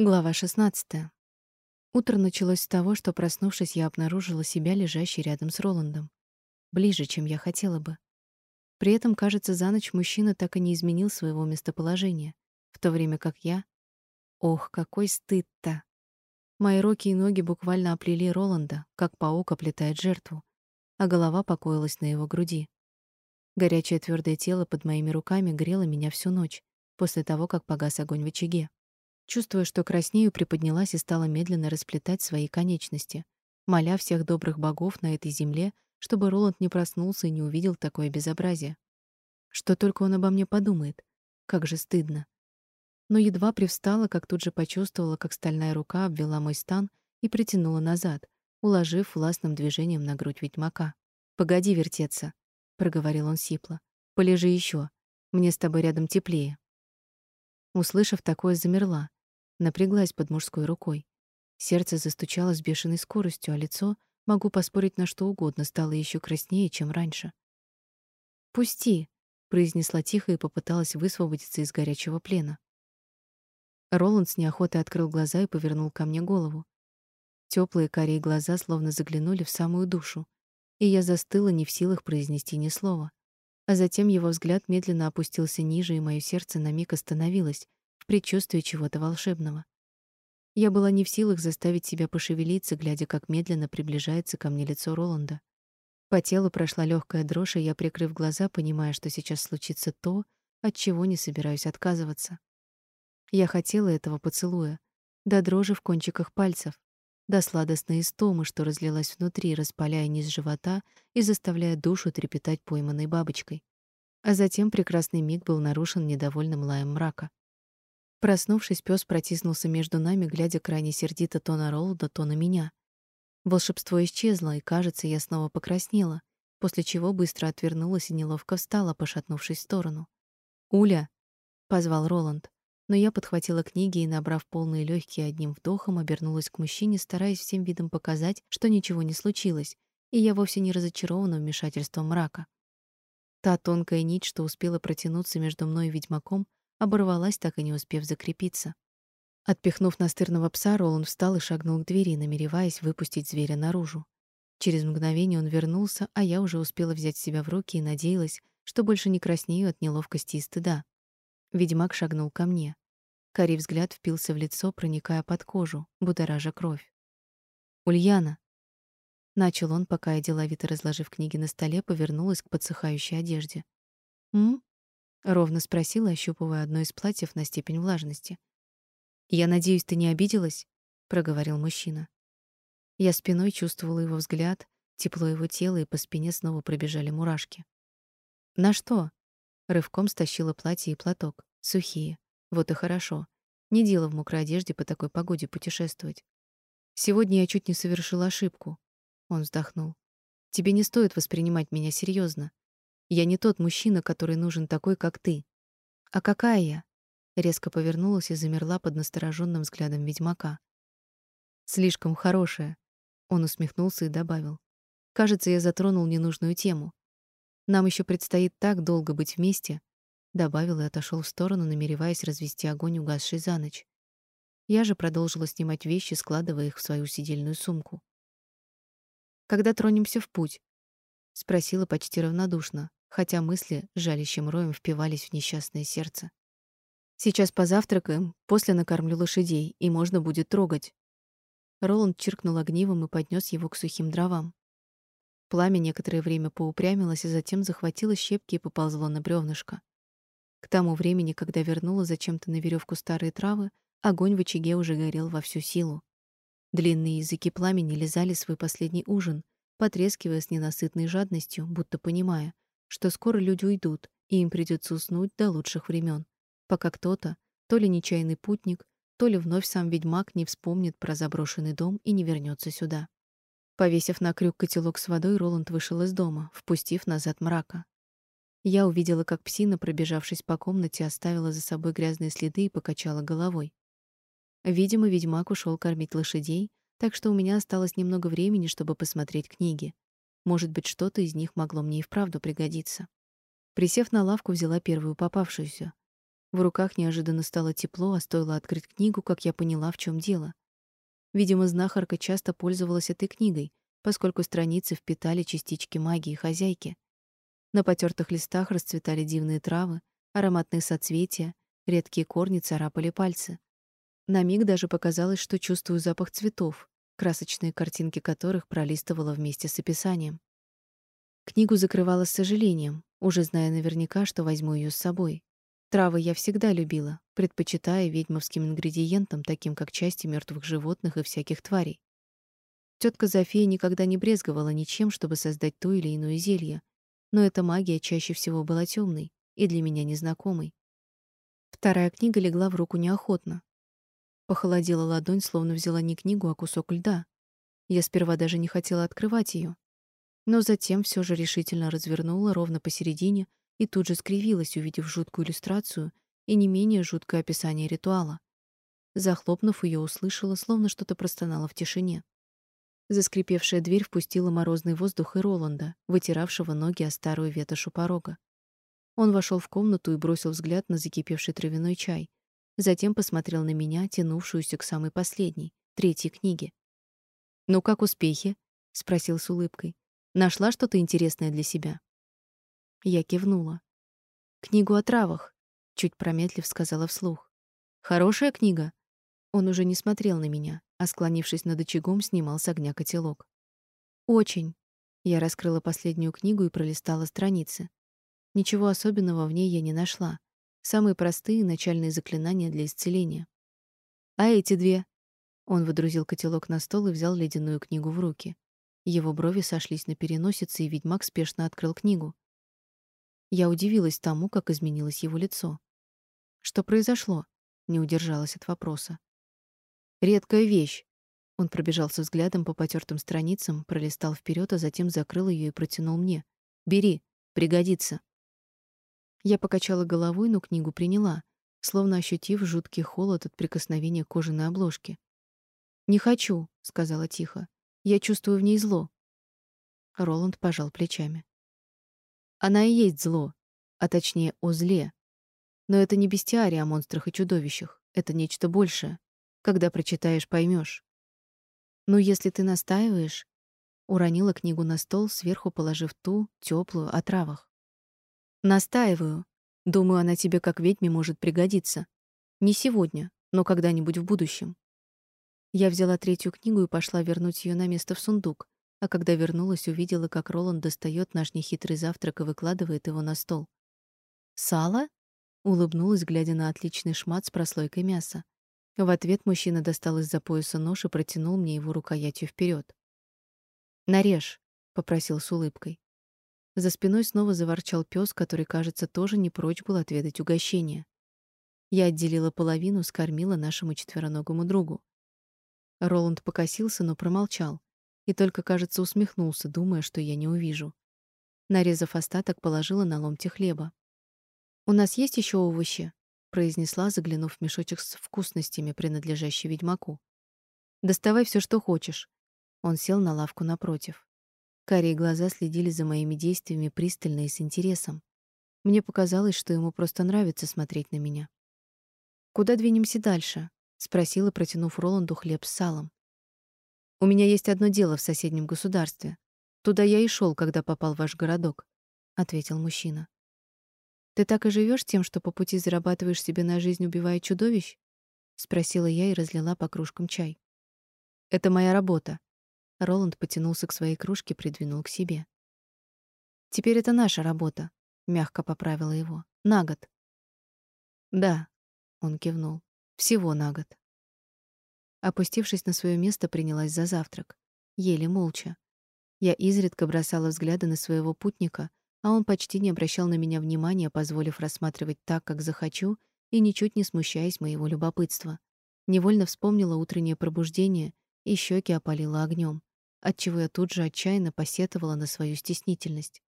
Глава 16. Утро началось с того, что, проснувшись, я обнаружила себя лежащей рядом с Роландом. Ближе, чем я хотела бы. При этом, кажется, за ночь мужчина так и не изменил своего местоположения, в то время как я... Ох, какой стыд-то! Мои руки и ноги буквально оплели Роланда, как паук оплетает жертву, а голова покоилась на его груди. Горячее твердое тело под моими руками грело меня всю ночь, после того, как погас огонь в очаге. Чувствуя, что краснею, приподнялась и стала медленно расплетать свои конечности, моля всех добрых богов на этой земле, чтобы Роланд не проснулся и не увидел такое безобразие. Что только он обо мне подумает. Как же стыдно. Но едва привстала, как тут же почувствовала, как стальная рука обвела мой стан и притянула назад, уложив властным движением на грудь ведьмака. «Погоди вертеться», — проговорил он сипло. «Полежи еще. Мне с тобой рядом теплее». Услышав такое, замерла, напряглась под мужской рукой. Сердце застучало с бешеной скоростью, а лицо, могу поспорить на что угодно, стало еще краснее, чем раньше. "Пусти", произнесла тихо и попыталась высвободиться из горячего плена. Роланд с неохотой открыл глаза и повернул ко мне голову. Теплые карие глаза словно заглянули в самую душу, и я застыла, не в силах произнести ни слова. А затем его взгляд медленно опустился ниже, и мое сердце на миг остановилось, предчувствие чего-то волшебного. Я была не в силах заставить себя пошевелиться, глядя, как медленно приближается ко мне лицо Роланда. По телу прошла легкая дрожь, и я, прикрыв глаза, понимая, что сейчас случится то, от чего не собираюсь отказываться. Я хотела этого поцелуя, до дрожи в кончиках пальцев, до сладостной истомы, что разлилась внутри, распаляя низ живота и заставляя душу трепетать пойманной бабочкой. А затем прекрасный миг был нарушен недовольным лаем мрака. Проснувшись, пес протиснулся между нами, глядя крайне сердито то на Ролда, то на меня. Волшебство исчезло, и, кажется, я снова покраснела, после чего быстро отвернулась и неловко встала, пошатнувшись в сторону. «Уля!» — позвал Роланд. Но я подхватила книги и, набрав полные легкие одним вдохом, обернулась к мужчине, стараясь всем видом показать, что ничего не случилось, и я вовсе не разочарована вмешательством мрака. Та тонкая нить, что успела протянуться между мной и ведьмаком, оборвалась, так и не успев закрепиться. Отпихнув настырного пса, Роланд встал и шагнул к двери, намереваясь выпустить зверя наружу. Через мгновение он вернулся, а я уже успела взять себя в руки и надеялась, что больше не краснею от неловкости и стыда. Ведьмак шагнул ко мне. Карий взгляд впился в лицо, проникая под кожу, будоража кровь. «Ульяна!» Начал он, пока я, деловито разложив книги на столе, повернулась к подсыхающей одежде. «М?» Ровно спросила, ощупывая одно из платьев на степень влажности. "Я надеюсь, ты не обиделась?" проговорил мужчина. Я спиной чувствовала его взгляд, тепло его тела, и по спине снова пробежали мурашки. "На что?" Рывком стащила платье и платок, сухие. Вот и хорошо. Не дело в мокрой одежде по такой погоде путешествовать. Сегодня я чуть не совершила ошибку. Он вздохнул. Тебе не стоит воспринимать меня серьезно. Я не тот мужчина, который нужен такой, как ты. А какая я? Резко повернулась и замерла под настороженным взглядом ведьмака. Слишком хорошая. Он усмехнулся и добавил: "Кажется, я затронул ненужную тему. Нам еще предстоит так долго быть вместе", добавил и отошел в сторону, намереваясь развести огонь, угасший за ночь. Я же продолжила снимать вещи, складывая их в свою сидельную сумку. Когда тронемся в путь? спросила почти равнодушно, хотя мысли жалящим роем впивались в несчастное сердце. Сейчас позавтракаем, после накормлю лошадей, и можно будет трогать. Роланд чиркнул огнивом и поднес его к сухим дровам. Пламя некоторое время поупрямилось, а затем захватило щепки и поползло на бревнышко. К тому времени, когда вернула зачем-то на веревку старые травы, огонь в очаге уже горел во всю силу. Длинные языки пламени лизали свой последний ужин, потрескивая с ненасытной жадностью, будто понимая, что скоро люди уйдут, и им придется уснуть до лучших времен, пока кто-то, то ли нечаянный путник, то ли вновь сам ведьмак не вспомнит про заброшенный дом и не вернется сюда. Повесив на крюк котелок с водой, Роланд вышел из дома, впустив назад мрака. Я увидела, как псина, пробежавшись по комнате, оставила за собой грязные следы и покачала головой. Видимо, ведьмак ушел кормить лошадей, так что у меня осталось немного времени, чтобы посмотреть книги. Может быть, что-то из них могло мне и вправду пригодиться. Присев на лавку, взяла первую попавшуюся. В руках неожиданно стало тепло, а стоило открыть книгу, как я поняла, в чем дело. Видимо, знахарка часто пользовалась этой книгой, поскольку страницы впитали частички магии хозяйки. На потертых листах расцветали дивные травы, ароматные соцветия, редкие корни царапали пальцы. На миг даже показалось, что чувствую запах цветов, красочные картинки которых пролистывала вместе с описанием. Книгу закрывала с сожалением, уже зная наверняка, что возьму ее с собой. Травы я всегда любила, предпочитая ведьмовским ингредиентам, таким как части мертвых животных и всяких тварей. Тетка Зофия никогда не брезговала ничем, чтобы создать то или иное зелье, но эта магия чаще всего была темной и для меня незнакомой. Вторая книга легла в руку неохотно. Похолодела ладонь, словно взяла не книгу, а кусок льда. Я сперва даже не хотела открывать ее, но затем все же решительно развернула ровно посередине и тут же скривилась, увидев жуткую иллюстрацию и не менее жуткое описание ритуала. Захлопнув ее, услышала, словно что-то простонало в тишине. Заскрипевшая дверь впустила морозный воздух и Роланда, вытиравшего ноги о старую ветошь порога. Он вошел в комнату и бросил взгляд на закипевший травяной чай, затем посмотрел на меня, тянувшуюся к самой последней, третьей книге. "Ну как успехи?" спросил с улыбкой. "Нашла что-то интересное для себя?" Я кивнула. Книгу о травах, чуть промедлив сказала вслух. Хорошая книга. Он уже не смотрел на меня, а склонившись над очагом, снимал с огня котелок. Очень. Я раскрыла последнюю книгу и пролистала страницы. Ничего особенного в ней я не нашла. Самые простые начальные заклинания для исцеления. А эти две? Он выдрузил котелок на стол и взял ледяную книгу в руки. Его брови сошлись на переносице, и ведьмак спешно открыл книгу. Я удивилась тому, как изменилось его лицо. Что произошло? Не удержалась от вопроса. Редкая вещь. Он пробежался взглядом по потертым страницам, пролистал вперед, а затем закрыл ее и протянул мне. Бери, пригодится. Я покачала головой, но книгу приняла, словно ощутив жуткий холод от прикосновения кожаной обложки. "Не хочу", сказала тихо. "Я чувствую в ней зло". Роланд пожал плечами. Она и есть зло, а точнее о зле. Но это не бестиарий о монстрах и чудовищах. Это нечто большее. Когда прочитаешь, поймешь. Ну, если ты настаиваешь, уронила книгу на стол, сверху положив ту, теплую о травах. Настаиваю. Думаю, она тебе как ведьме может пригодиться. Не сегодня, но когда-нибудь в будущем. Я взяла третью книгу и пошла вернуть ее на место в сундук, а когда вернулась, увидела, как Роланд достает наш нехитрый завтрак и выкладывает его на стол. «Сало?» — улыбнулась, глядя на отличный шмат с прослойкой мяса. В ответ мужчина достал из-за пояса нож и протянул мне его рукоятью вперед. «Нарежь», — попросил с улыбкой. За спиной снова заворчал пес, который, кажется, тоже не прочь был отведать угощение. Я отделила половину, скормила нашему четвероногому другу. Роланд покосился, но промолчал и только, кажется, усмехнулся, думая, что я не увижу. Нарезав остаток, положила на ломти хлеба. «У нас есть еще овощи?» — произнесла, заглянув в мешочек с вкусностями, принадлежащий ведьмаку. «Доставай все, что хочешь». Он сел на лавку напротив. Карие глаза следили за моими действиями пристально и с интересом. Мне показалось, что ему просто нравится смотреть на меня. «Куда двинемся дальше?» — спросила, протянув Роланду хлеб с салом. У меня есть одно дело в соседнем государстве. Туда я и шел, когда попал в ваш городок, ответил мужчина. Ты так и живешь тем, что по пути зарабатываешь себе на жизнь, убивая чудовищ? спросила я и разлила по кружкам чай. Это моя работа. Роланд потянулся к своей кружке, придвинул к себе. Теперь это наша работа, мягко поправила его. На год. Да, он кивнул. Всего на год. Опустившись на свое место, принялась за завтрак. Еле молча. Я изредка бросала взгляды на своего путника, а он почти не обращал на меня внимания, позволив рассматривать так, как захочу, и ничуть не смущаясь моего любопытства. Невольно вспомнила утреннее пробуждение, и щеки опалило огнем, отчего я тут же отчаянно посетовала на свою стеснительность.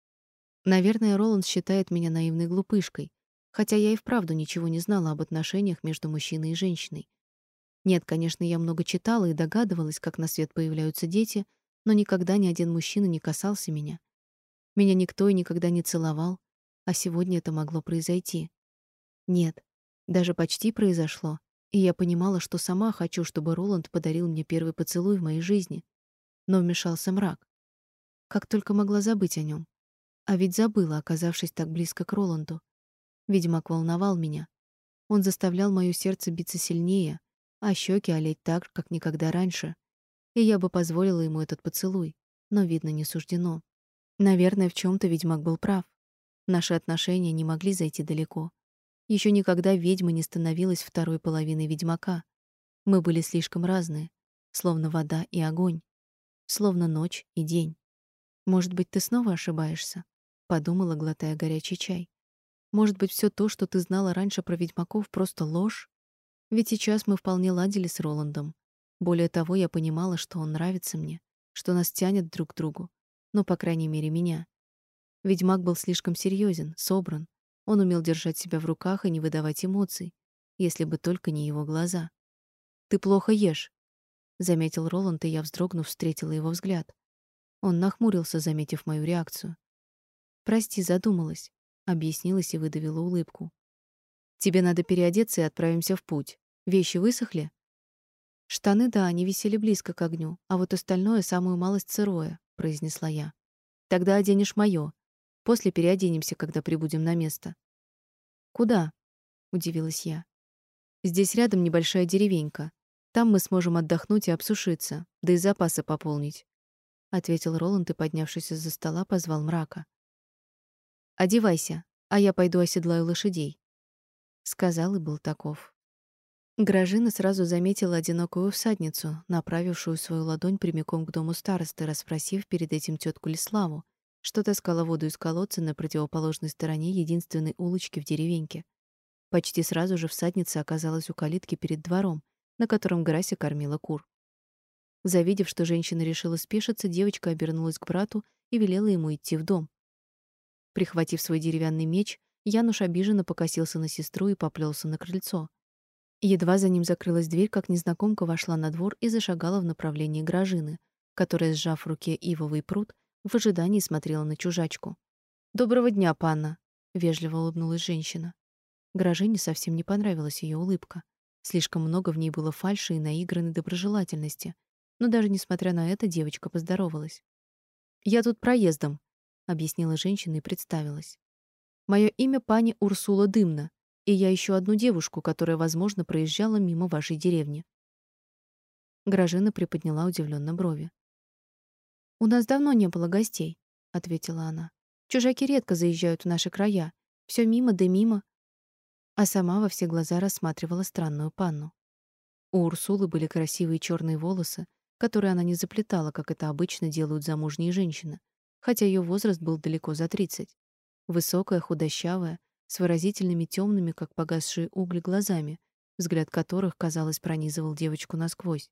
Наверное, Роланд считает меня наивной глупышкой, хотя я и вправду ничего не знала об отношениях между мужчиной и женщиной. Нет, конечно, я много читала и догадывалась, как на свет появляются дети, но никогда ни один мужчина не касался меня. Меня никто и никогда не целовал, а сегодня это могло произойти. Нет, Даже почти произошло, и я понимала, что сама хочу, чтобы Роланд подарил мне первый поцелуй в моей жизни. Но вмешался мрак. Как только могла забыть о нем. А ведь забыла, оказавшись так близко к Роланду. Ведьмак волновал меня. Он заставлял моё сердце биться сильнее, а щеки олеть так, как никогда раньше. И я бы позволила ему этот поцелуй, но, видно, не суждено. Наверное, в чем то ведьмак был прав. Наши отношения не могли зайти далеко. Еще никогда ведьма не становилась второй половиной ведьмака. Мы были слишком разные, словно вода и огонь, словно ночь и день. Может быть, ты снова ошибаешься, подумала, глотая горячий чай. Может быть, все то, что ты знала раньше про ведьмаков, просто ложь? Ведь сейчас мы вполне ладили с Роландом. Более того, я понимала, что он нравится мне, что нас тянет друг к другу, ну, по крайней мере, меня. Ведьмак был слишком серьезен, собран, он умел держать себя в руках и не выдавать эмоций, если бы только не его глаза. «Ты плохо ешь», — заметил Роланд, и я, вздрогнув, встретила его взгляд. Он нахмурился, заметив мою реакцию. «Прости, задумалась», — объяснилась и выдавила улыбку. «Тебе надо переодеться и отправимся в путь. Вещи высохли?» «Штаны, да, они висели близко к огню, а вот остальное самую малость сырое», — произнесла я. «Тогда оденешь моё. После переоденемся, когда прибудем на место. Куда? удивилась я. Здесь рядом небольшая деревенька. Там мы сможем отдохнуть и обсушиться, да и запасы пополнить, ответил Роланд и, поднявшись из-за стола, позвал мрака. Одевайся, а я пойду оседлаю лошадей, сказал и был таков. Гражина сразу заметила одинокую всадницу, направившую свою ладонь прямиком к дому старосты, расспросив перед этим тетку Лиславу, что таскала воду из колодца на противоположной стороне единственной улочки в деревеньке. Почти сразу же всадница оказалась у калитки перед двором, на котором Грася кормила кур. Завидев, что женщина решила спешиться, девочка обернулась к брату и велела ему идти в дом. Прихватив свой деревянный меч, Януш обиженно покосился на сестру и поплелся на крыльцо. Едва за ним закрылась дверь, как незнакомка вошла на двор и зашагала в направлении Гражины, которая, сжав в руке ивовый пруд, в ожидании смотрела на чужачку. «Доброго дня, панна!» — вежливо улыбнулась женщина. Гражине совсем не понравилась ее улыбка. Слишком много в ней было фальши и наигранной доброжелательности. Но даже несмотря на это, девочка поздоровалась. «Я тут проездом», — объяснила женщина и представилась. «Мое имя пани Урсула Дымна, и я ищу одну девушку, которая, возможно, проезжала мимо вашей деревни». Гражина приподняла удивленно брови. У нас давно не было гостей, ответила она. Чужаки редко заезжают в наши края. Все мимо да мимо. А сама во все глаза рассматривала странную панну. У Урсулы были красивые черные волосы, которые она не заплетала, как это обычно делают замужние женщины, хотя ее возраст был далеко за 30. Высокая, худощавая, с выразительными темными, как погасшие угли, глазами, взгляд которых, казалось, пронизывал девочку насквозь.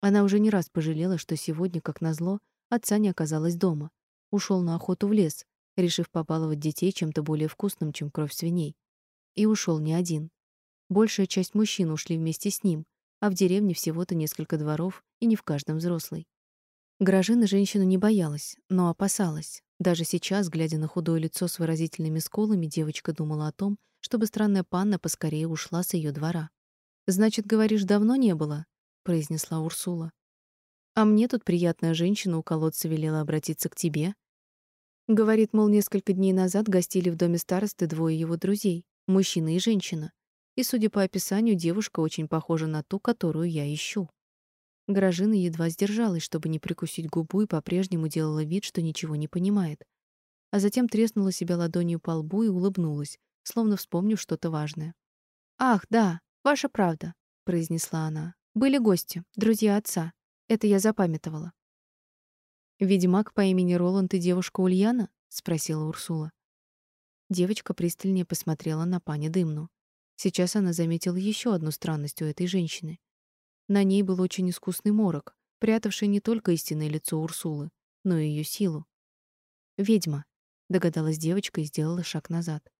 Она уже не раз пожалела, что сегодня, как назло, отца не оказалось дома. Ушел на охоту в лес, решив побаловать детей чем-то более вкусным, чем кровь свиней. И ушел не один. Большая часть мужчин ушли вместе с ним, а в деревне всего-то несколько дворов, и не в каждом взрослый. Гражина женщину не боялась, но опасалась. Даже сейчас, глядя на худое лицо с выразительными скулами, девочка думала о том, чтобы странная панна поскорее ушла с ее двора. «Значит, говоришь, давно не было?» произнесла Урсула. А мне тут приятная женщина у колодца велела обратиться к тебе. Говорит, мол, несколько дней назад гостили в доме старосты двое его друзей, мужчина и женщина. И, судя по описанию, девушка очень похожа на ту, которую я ищу. Гражина едва сдержалась, чтобы не прикусить губу, и по-прежнему делала вид, что ничего не понимает. А затем треснула себя ладонью по лбу и улыбнулась, словно вспомнив что-то важное. «Ах, да, ваша правда», — произнесла она. Были гости, друзья отца. Это я запамятовала. Ведьмак по имени Роланд и девушка Ульяна? спросила Урсула. Девочка пристальнее посмотрела на пани Дымну. Сейчас она заметила еще одну странность у этой женщины. На ней был очень искусный морок, прятавший не только истинное лицо Урсулы, но и ее силу. «Ведьма», — догадалась девочка и сделала шаг назад.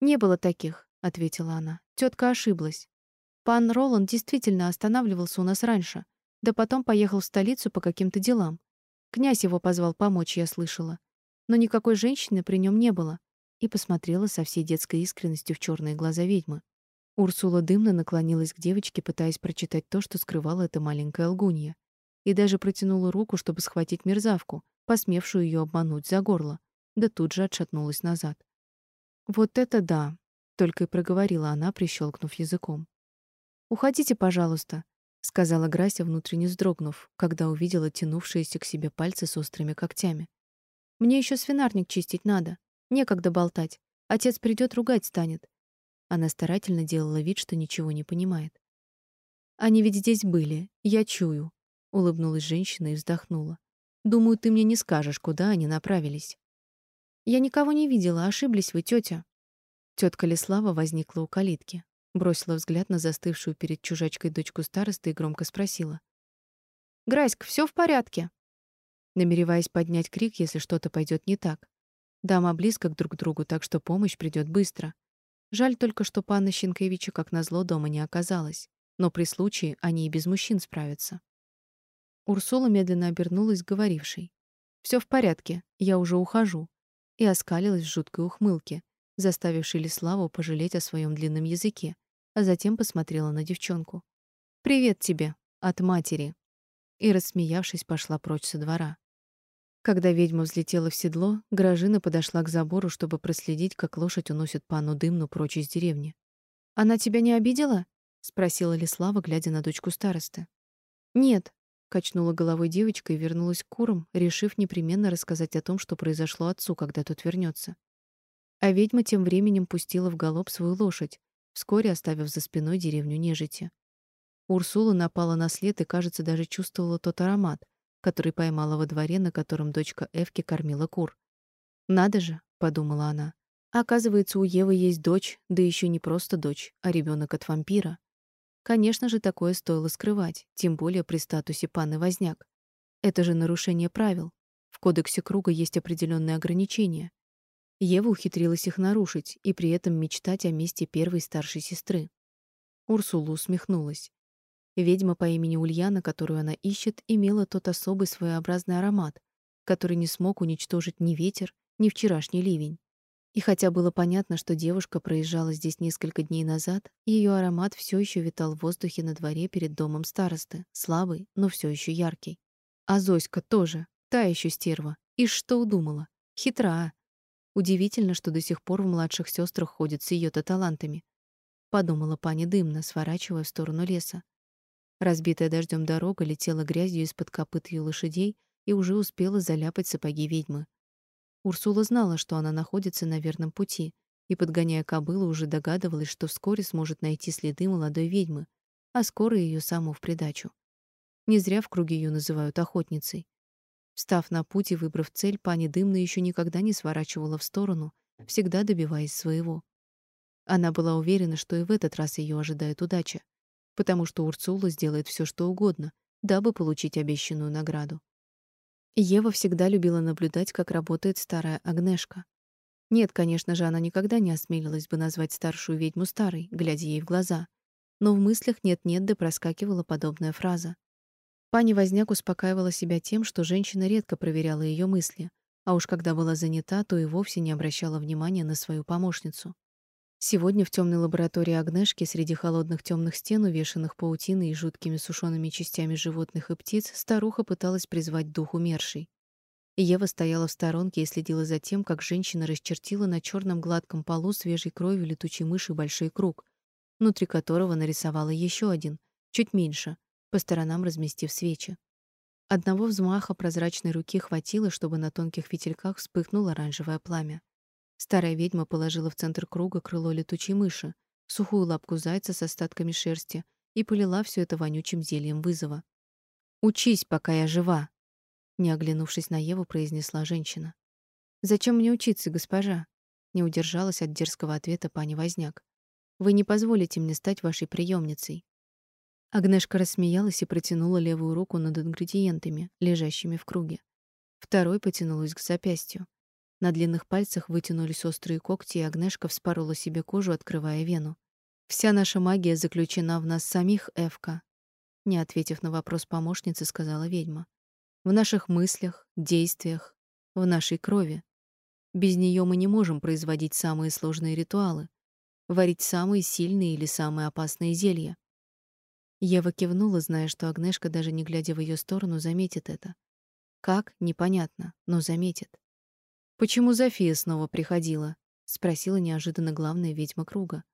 «Не было таких», — ответила она. Тетка ошиблась. Пан Роланд действительно останавливался у нас раньше, да потом поехал в столицу по каким-то делам. Князь его позвал помочь, я слышала. Но никакой женщины при нем не было. И посмотрела со всей детской искренностью в черные глаза ведьмы. Урсула дымно наклонилась к девочке, пытаясь прочитать то, что скрывала эта маленькая лгунья, и даже протянула руку, чтобы схватить мерзавку, посмевшую ее обмануть за горло, да тут же отшатнулась назад. «Вот это да!» — только и проговорила она, прищелкнув языком. «Уходите, пожалуйста», — сказала Грася, внутренне вздрогнув, когда увидела тянувшиеся к себе пальцы с острыми когтями. «Мне еще свинарник чистить надо. Некогда болтать. Отец придет, ругать станет. Она старательно делала вид, что ничего не понимает. Они ведь здесь были, я чую, улыбнулась женщина и вздохнула. Думаю, ты мне не скажешь, куда они направились. Я никого не видела, ошиблись вы, тетя. Тетка Леслава возникла у калитки, бросила взгляд на застывшую перед чужачкой дочку старосты и громко спросила: "Граська, все в порядке?" Намереваясь поднять крик, если что-то пойдет не так. Дама близко друг к другу, так что помощь придет быстро. Жаль только, что пана Щенкевича, как назло, дома не оказалось. Но при случае они и без мужчин справятся. Урсула медленно обернулась к говорившей. «Все в порядке, я уже ухожу», и оскалилась в жуткой ухмылке, заставившей Лиславу пожалеть о своем длинном языке, а затем посмотрела на девчонку. «Привет тебе, от матери», и, рассмеявшись, пошла прочь со двора. Когда ведьма взлетела в седло, Гражина подошла к забору, чтобы проследить, как лошадь уносит пану Дымну прочь из деревни. «Она тебя не обидела?» — спросила Лислава, глядя на дочку старосты. «Нет», — качнула головой девочка и вернулась к курам, решив непременно рассказать о том, что произошло отцу, когда тот вернется. А ведьма тем временем пустила в галоп свою лошадь, вскоре оставив за спиной деревню нежити. Урсула напала на след и, кажется, даже чувствовала тот аромат, который поймала во дворе, на котором дочка Эвки кормила кур. «Надо же», — подумала она. «Оказывается, у Евы есть дочь, да еще не просто дочь, а ребенок от вампира. Конечно же, такое стоило скрывать, тем более при статусе паны Возняк. Это же нарушение правил. В кодексе круга есть определенные ограничения. Ева ухитрилась их нарушить и при этом мечтать о месте первой старшей сестры. Урсула усмехнулась. Ведьма по имени Ульяна, которую она ищет, имела тот особый своеобразный аромат, который не смог уничтожить ни ветер, ни вчерашний ливень. И хотя было понятно, что девушка проезжала здесь несколько дней назад, ее аромат все еще витал в воздухе на дворе перед домом старосты, слабый, но все еще яркий. А Зоська тоже, та еще стерва. И что удумала? Хитра. Удивительно, что до сих пор в младших сестрах ходит с ее-то талантами. Подумала пани Дымна, сворачивая в сторону леса. Разбитая дождем дорога летела грязью из-под копыт ее лошадей и уже успела заляпать сапоги ведьмы. Урсула знала, что она находится на верном пути, и, подгоняя кобылу, уже догадывалась, что вскоре сможет найти следы молодой ведьмы, а скоро ее саму в придачу. Не зря в круге ее называют охотницей. Встав на путь и выбрав цель, пани Дымна еще никогда не сворачивала в сторону, всегда добиваясь своего. Она была уверена, что и в этот раз ее ожидает удача потому что Урсула сделает все, что угодно, дабы получить обещанную награду. Ева всегда любила наблюдать, как работает старая Агнешка. Нет, конечно же, она никогда не осмелилась бы назвать старшую ведьму старой, глядя ей в глаза, но в мыслях нет-нет да проскакивала подобная фраза. Пани Возняк успокаивала себя тем, что женщина редко проверяла ее мысли, а уж когда была занята, то и вовсе не обращала внимания на свою помощницу. Сегодня в темной лаборатории Агнешки среди холодных темных стен, увешанных паутиной и жуткими сушеными частями животных и птиц, старуха пыталась призвать дух умершей. Ева стояла в сторонке и следила за тем, как женщина расчертила на черном гладком полу свежей кровью летучей мыши большой круг, внутри которого нарисовала еще один, чуть меньше, по сторонам разместив свечи. Одного взмаха прозрачной руки хватило, чтобы на тонких фитильках вспыхнуло оранжевое пламя. Старая ведьма положила в центр круга крыло летучей мыши, сухую лапку зайца с остатками шерсти и полила все это вонючим зельем вызова. «Учись, пока я жива», — не оглянувшись на Еву, произнесла женщина. «Зачем мне учиться, госпожа?» — не удержалась от дерзкого ответа пани Возняк. «Вы не позволите мне стать вашей приемницей. Агнешка рассмеялась и протянула левую руку над ингредиентами, лежащими в круге. Второй потянулась к запястью. На длинных пальцах вытянулись острые когти, и Агнешка вспорола себе кожу, открывая вену. Вся наша магия заключена в нас самих, Эвка, не ответив на вопрос помощницы, сказала ведьма. В наших мыслях, действиях, в нашей крови. Без нее мы не можем производить самые сложные ритуалы, варить самые сильные или самые опасные зелья. Ева кивнула, зная, что Агнешка, даже не глядя в ее сторону, заметит это. Как? Непонятно, но заметит. Почему Зофия снова приходила? спросила неожиданно главная ведьма круга.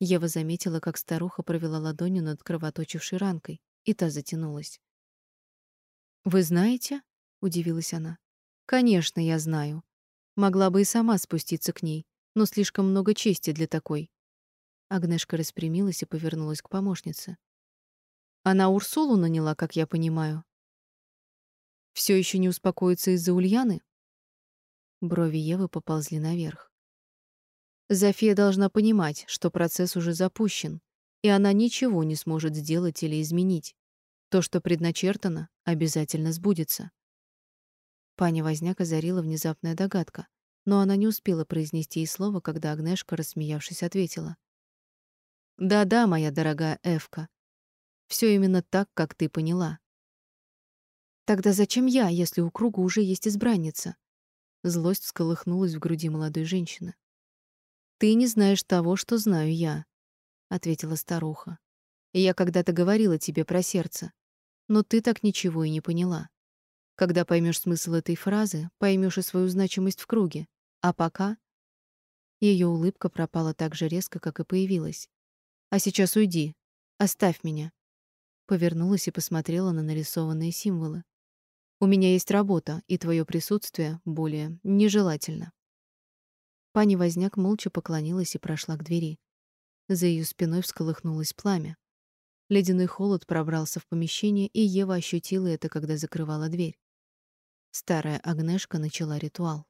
Ева заметила, как старуха провела ладонью над кровоточившей ранкой, и та затянулась. Вы знаете? удивилась она. Конечно, я знаю. Могла бы и сама спуститься к ней, но слишком много чести для такой. Агнешка распрямилась и повернулась к помощнице. Она Урсулу наняла, как я понимаю. Все еще не успокоится из-за Ульяны? Брови Евы поползли наверх. Зофия должна понимать, что процесс уже запущен, и она ничего не сможет сделать или изменить. То, что предначертано, обязательно сбудется. Паня Возняк озарила внезапная догадка, но она не успела произнести и слова, когда Агнешка, рассмеявшись, ответила: "Да-да, моя дорогая Эвка, все именно так, как ты поняла. Тогда зачем я, если у круга уже есть избранница? Злость всколыхнулась в груди молодой женщины. Ты не знаешь того, что знаю я, ответила старуха. Я когда-то говорила тебе про сердце, но ты так ничего и не поняла. Когда поймешь смысл этой фразы, поймешь и свою значимость в круге. А пока ее улыбка пропала так же резко, как и появилась. А сейчас уйди. Оставь меня повернулась и посмотрела на нарисованные символы. У меня есть работа, и твое присутствие более нежелательно. Пани Возняк молча поклонилась и прошла к двери. За ее спиной всколыхнулось пламя. Ледяной холод пробрался в помещение, и Ева ощутила это, когда закрывала дверь. Старая Агнешка начала ритуал.